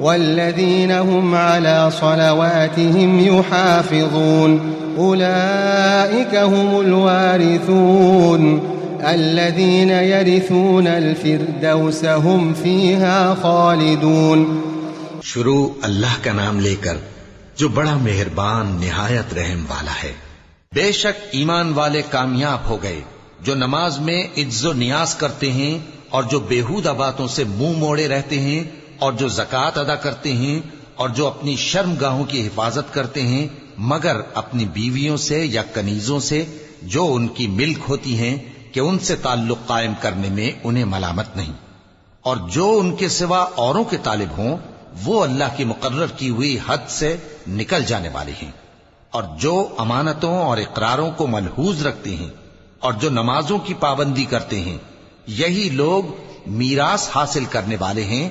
والذين هم على صلواتهم يحافظون. أولئك هم الوارثون. الذين يرثون الفردوس هم فيها خالدون. شروع اللہ کا نام لے کر جو بڑا مہربان نہایت رحم والا ہے، بے شک ایمان والے کامیاب ہو گئے، جو نماز میں عز و نیاز کرتے ہیں اور جو بےحودہ باتوں سے منہ موڑے رہتے ہیں اور جو زکوٰۃ ادا کرتے ہیں اور جو اپنی شرم گاہوں کی حفاظت کرتے ہیں، مگر اپنی بیویوں سے یا کنیزوں سے جو ان کی ملک ہوتی ہیں کہ ان سے تعلق قائم کرنے میں انہیں ملامت نہیں۔ اور جو ان کے سوا اوروں کے طالب ہوں، وہ اللہ کی مقرر کی ہوئی حد سے نکل جانے والے ہیں۔ اور جو امانتوں اور اقراروں کو ملحوظ رکھتے ہیں اور جو نمازوں کی پابندی کرتے ہیں، یہی لوگ میراث حاصل کرنے والے ہیں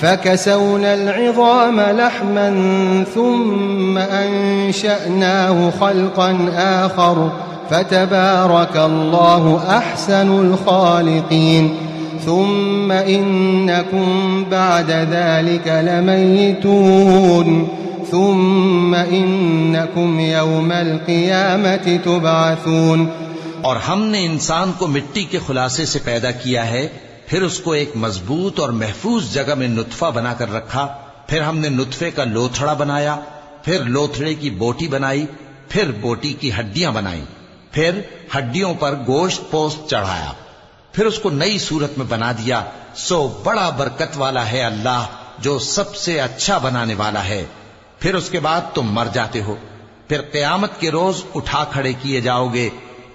فكسونا العظام لحما ثم أنشأناه خلقا آخر فتبارك الله أحسن الخالقين ثم إنكم بعد ذلك لميتون ثم إنكم يوم القيامة تبعثون اور ہم نے انسان کو مٹی کے خلاصے سے پیدا کیا ہے پھر اس کو ایک مضبوط اور محفوظ جگہ میں نطفہ بنا کر رکھا، پھر ہم نے نطفے کا لوتھڑا بنایا، پھر لوتھڑے کی بوٹی بنائی، پھر بوٹی کی ہڈیاں بنائی، پھر ہڈیوں پر گوشت پوست چڑھایا، پھر اس کو نئی صورت میں بنا دیا۔ سو بڑا برکت والا ہے اللہ جو سب سے اچھا بنانے والا ہے۔ پھر اس کے بعد تم مر جاتے ہو۔ پھر قیامت کے روز اٹھا کھڑے کیے جاؤ گے۔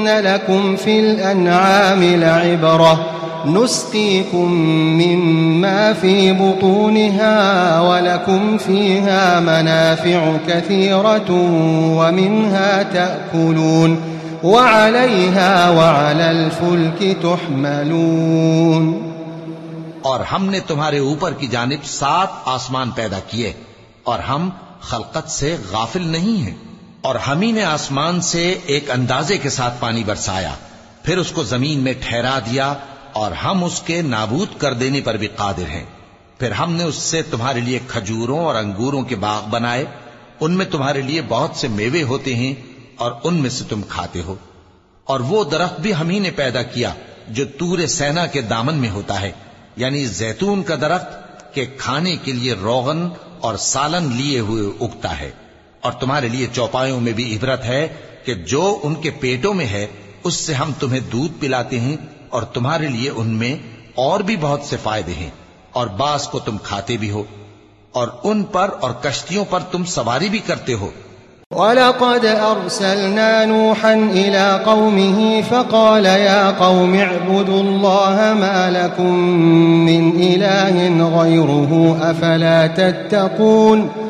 إن لكم في الأنعام لعبرة نسقيكم مما في بطونها ولكم فيها منافع كثيرة ومنها تأكلون وعليها وعلى الفلك تحملون اور ہم نے تمہارے اوپر کی جانب سات آسمان پیدا کیے اور ہم خلقت سے غافل نہیں ہیں۔ اور ہم ہی نے آسمان سے ایک اندازے کے ساتھ پانی برسایا، پھر اس کو زمین میں ٹھہرا دیا اور ہم اس کے نابود کر دینے پر بھی قادر ہیں۔ پھر ہم نے اس سے تمہارے لیے کھجوروں اور انگوروں کے باغ بنائے، ان میں تمہارے لیے بہت سے میوے ہوتے ہیں اور ان میں سے تم کھاتے ہو۔ اور وہ درخت بھی ہم ہی نے پیدا کیا، جو تور سینا کے دامن میں ہوتا ہے یعنی زیتون کا درخت کہ کھانے کے لیے روغن اور سالن لیے ہوئے اگتا ہے۔ اور تمہارے لیے چوپایوں میں بھی عبرت ہے کہ جو ان کے پیٹوں میں ہے، اس سے ہم تمہیں دودھ پلاتے ہیں اور تمہارے لیے ان میں اور بھی بہت سے فائدے ہیں اور بعض کو تم کھاتے بھی ہو اور ان پر اور کشتیوں پر تم سواری بھی کرتے ہو۔ وَلَقَدْ أَرْسَلْنَا نُوحًا إِلَىٰ قَوْمِهِ فَقَالَ يَا قَوْمِ اعْبُدُوا اللَّهَ مَا لَكُم مِّنْ إِلَٰهٍ غَيْرُهُ أَفَلَا تَتَّقُونَ؟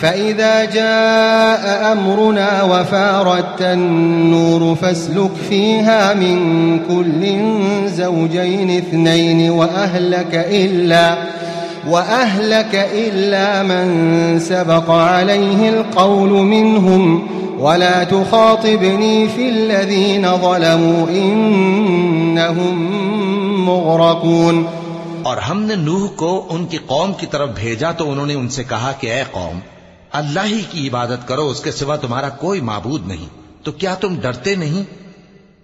فإذا جاء أمرنا وفارت النور فاسلك فيها من كل زوجين اثنين وأهلك إلا وأهلك إلا من سبق عليه القول منهم ولا تخاطبني في الذين ظلموا إنهم مغرقون اور ہم نے نوح کو ان کی قوم کی طرف بھیجا تو انہوں نے ان سے کہا کہ اے قوم اللہ ہی کی عبادت کرو، اس کے سوا تمہارا کوئی معبود نہیں۔ تو کیا تم ڈرتے نہیں؟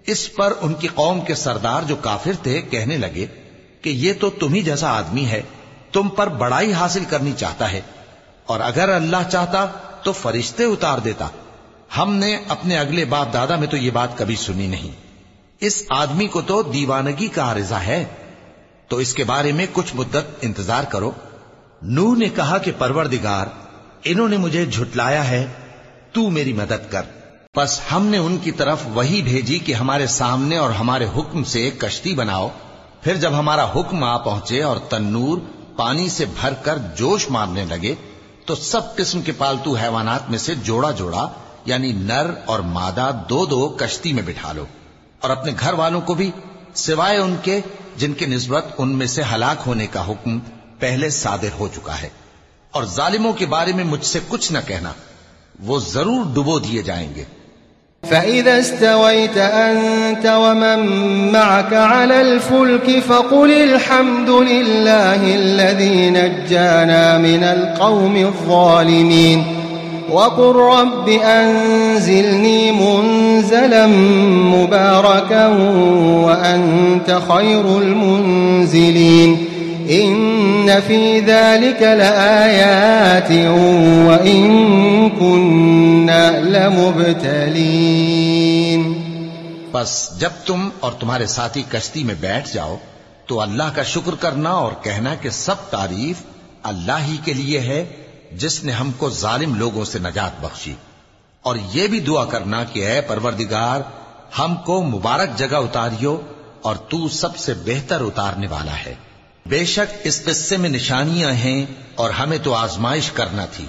اس پر ان کی قوم کے سردار جو کافر تھے کہنے لگے کہ یہ تو تم ہی جیسا آدمی ہے، تم پر بڑائی حاصل کرنی چاہتا ہے۔ اور اگر اللہ چاہتا تو فرشتے اتار دیتا۔ ہم نے اپنے اگلے باپ دادا میں تو یہ بات کبھی سنی نہیں۔ اس آدمی کو تو دیوانگی کا عارضہ ہے۔ تو اس کے بارے میں کچھ مدت انتظار کرو۔ نو نے کہا کہ پروردگار انہوں نے مجھے جھٹلایا ہے، تو میری مدد کر۔ بس ہم نے ان کی طرف وہی بھیجی کہ ہمارے سامنے اور ہمارے حکم سے ایک کشتی بناؤ۔ پھر جب ہمارا حکم آ پہنچے اور تنور پانی سے بھر کر جوش مارنے لگے، تو سب قسم کے پالتو حیوانات میں سے جوڑا جوڑا یعنی نر اور مادہ دو دو کشتی میں بٹھا لو۔ اور اپنے گھر والوں کو بھی، سوائے ان کے جن کی نسبت ان میں سے ہلاک ہونے کا حکم پہلے صادر ہو چکا ہے۔ اور ظالموں کے بارے میں مجھ سے کچھ نہ کہنا۔ وہ ضرور ڈبو دیے جائیں گے۔ فإذا استويت أنت ومن معك على الفلك فقل الحمد لله الذي نجانا من القوم الظالمين وقل رب أنزلني منزلا مباركا وأنت خير المنزلين إن في ذلك لآيات وإن كنا لمبتلين بس جب تم اور تمہارے ساتھی کشتی میں بیٹھ جاؤ تو اللہ کا شکر کرنا اور کہنا کہ سب تعریف اللہ ہی کے لیے ہے جس نے ہم کو ظالم لوگوں سے نجات بخشی۔ اور یہ بھی دعا کرنا کہ اے پروردگار، ہم کو مبارک جگہ اتاریو اور تو سب سے بہتر اتارنے والا ہے۔ بے شک اس قصے میں نشانیاں ہیں اور ہمیں تو آزمائش کرنا تھی۔